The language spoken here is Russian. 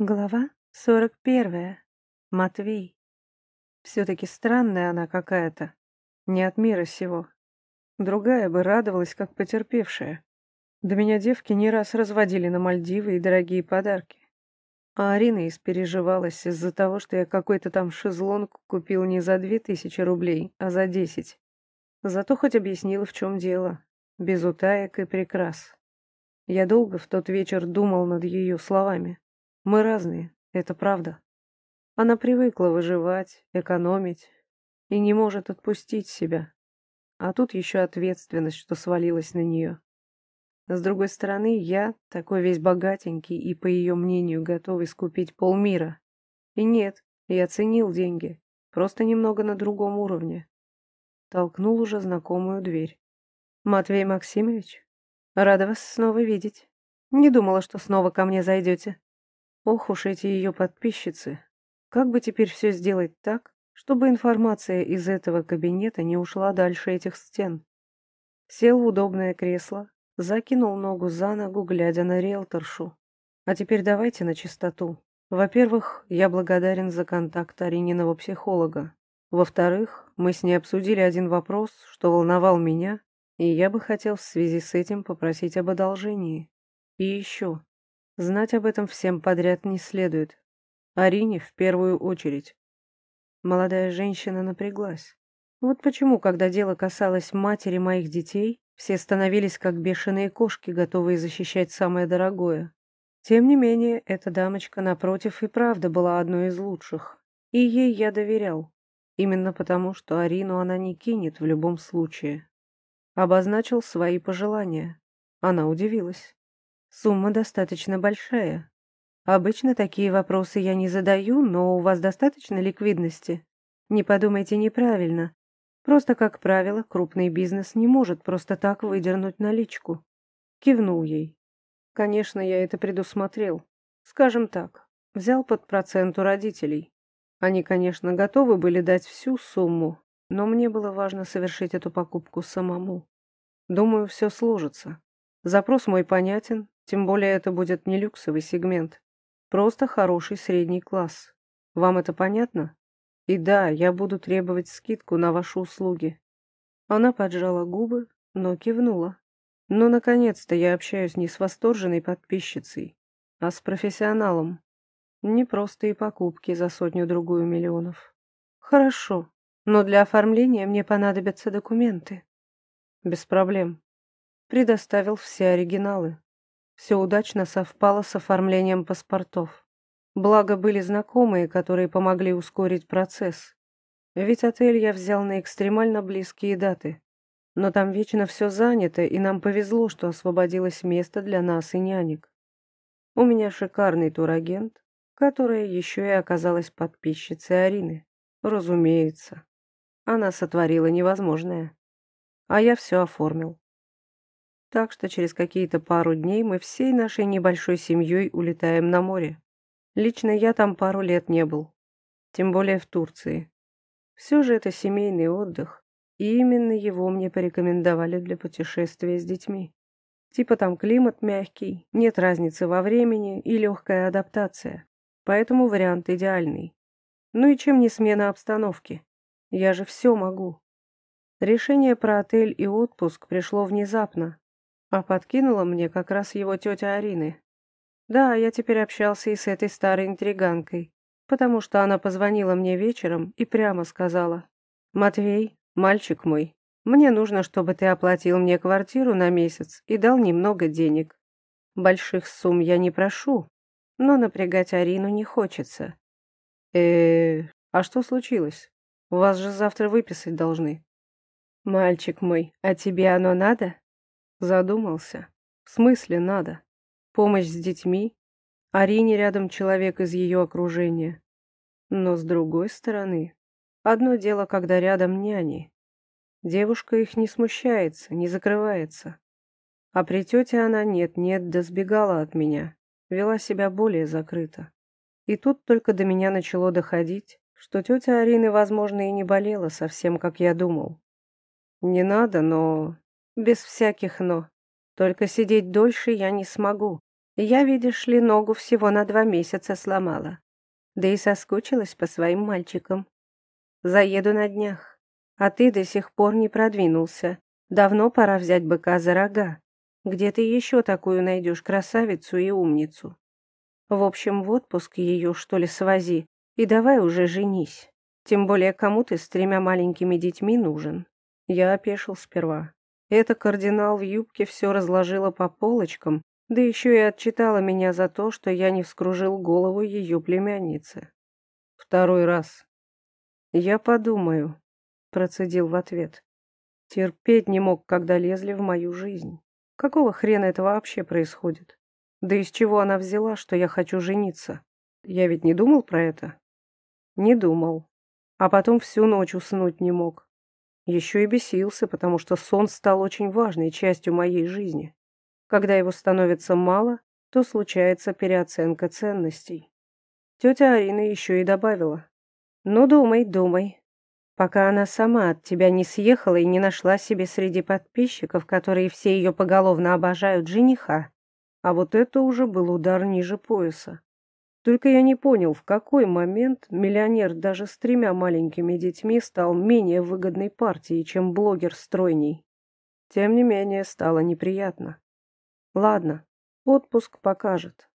Глава сорок первая. Матвей. Все-таки странная она какая-то. Не от мира сего. Другая бы радовалась, как потерпевшая. Да меня девки не раз разводили на Мальдивы и дорогие подарки. А Арина испереживалась из-за того, что я какой-то там шезлонг купил не за две тысячи рублей, а за десять. Зато хоть объяснила, в чем дело. Без утаек и прикрас. Я долго в тот вечер думал над ее словами. Мы разные, это правда. Она привыкла выживать, экономить и не может отпустить себя. А тут еще ответственность, что свалилась на нее. С другой стороны, я, такой весь богатенький и, по ее мнению, готовый скупить полмира. И нет, я ценил деньги, просто немного на другом уровне. Толкнул уже знакомую дверь. «Матвей Максимович, рада вас снова видеть. Не думала, что снова ко мне зайдете». Ох уж эти ее подписчицы. Как бы теперь все сделать так, чтобы информация из этого кабинета не ушла дальше этих стен? Сел в удобное кресло, закинул ногу за ногу, глядя на риэлторшу. А теперь давайте на чистоту. Во-первых, я благодарен за контакт Арининого психолога. Во-вторых, мы с ней обсудили один вопрос, что волновал меня, и я бы хотел в связи с этим попросить об одолжении. И еще. Знать об этом всем подряд не следует. Арине в первую очередь. Молодая женщина напряглась. Вот почему, когда дело касалось матери моих детей, все становились как бешеные кошки, готовые защищать самое дорогое. Тем не менее, эта дамочка, напротив, и правда была одной из лучших. И ей я доверял. Именно потому, что Арину она не кинет в любом случае. Обозначил свои пожелания. Она удивилась. Сумма достаточно большая. Обычно такие вопросы я не задаю, но у вас достаточно ликвидности? Не подумайте неправильно. Просто, как правило, крупный бизнес не может просто так выдернуть наличку. Кивнул ей. Конечно, я это предусмотрел. Скажем так, взял под процент у родителей. Они, конечно, готовы были дать всю сумму, но мне было важно совершить эту покупку самому. Думаю, все сложится. Запрос мой понятен, тем более это будет не люксовый сегмент. Просто хороший средний класс. Вам это понятно? И да, я буду требовать скидку на ваши услуги. Она поджала губы, но кивнула. Но, наконец-то, я общаюсь не с восторженной подписчицей, а с профессионалом. Не просто и покупки за сотню-другую миллионов. Хорошо, но для оформления мне понадобятся документы. Без проблем. Предоставил все оригиналы. Все удачно совпало с оформлением паспортов. Благо были знакомые, которые помогли ускорить процесс. Ведь отель я взял на экстремально близкие даты. Но там вечно все занято, и нам повезло, что освободилось место для нас и нянек. У меня шикарный турагент, которая еще и оказалась подписчицей Арины. Разумеется. Она сотворила невозможное. А я все оформил. Так что через какие-то пару дней мы всей нашей небольшой семьей улетаем на море. Лично я там пару лет не был. Тем более в Турции. Все же это семейный отдых. И именно его мне порекомендовали для путешествия с детьми. Типа там климат мягкий, нет разницы во времени и легкая адаптация. Поэтому вариант идеальный. Ну и чем не смена обстановки? Я же все могу. Решение про отель и отпуск пришло внезапно, а подкинула мне как раз его тетя Арины. Да, я теперь общался и с этой старой интриганкой, потому что она позвонила мне вечером и прямо сказала, «Матвей, мальчик мой, мне нужно, чтобы ты оплатил мне квартиру на месяц и дал немного денег. Больших сумм я не прошу, но напрягать Арину не хочется». э а что случилось? Вас же завтра выписать должны». «Мальчик мой, а тебе оно надо?» Задумался. В смысле надо? Помощь с детьми? Арине рядом человек из ее окружения. Но с другой стороны, одно дело, когда рядом няни. Девушка их не смущается, не закрывается. А при тете она нет-нет, да сбегала от меня, вела себя более закрыто. И тут только до меня начало доходить, что тетя Арины, возможно, и не болела совсем, как я думал. Не надо, но без всяких «но». Только сидеть дольше я не смогу. Я, видишь ли, ногу всего на два месяца сломала. Да и соскучилась по своим мальчикам. Заеду на днях. А ты до сих пор не продвинулся. Давно пора взять быка за рога. Где ты еще такую найдешь красавицу и умницу? В общем, в отпуск ее, что ли, свози, и давай уже женись. Тем более, кому ты с тремя маленькими детьми нужен? Я опешил сперва. Это кардинал в юбке все разложила по полочкам, да еще и отчитала меня за то, что я не вскружил голову ее племянницы. Второй раз. Я подумаю, процедил в ответ. Терпеть не мог, когда лезли в мою жизнь. Какого хрена это вообще происходит? Да из чего она взяла, что я хочу жениться? Я ведь не думал про это? Не думал. А потом всю ночь уснуть не мог. Еще и бесился, потому что сон стал очень важной частью моей жизни. Когда его становится мало, то случается переоценка ценностей. Тетя Арина еще и добавила. «Ну, думай, думай пока она сама от тебя не съехала и не нашла себе среди подписчиков, которые все ее поголовно обожают, жениха. А вот это уже был удар ниже пояса. Только я не понял, в какой момент миллионер даже с тремя маленькими детьми стал менее выгодной партией, чем блогер стройней. Тем не менее, стало неприятно. Ладно, отпуск покажет.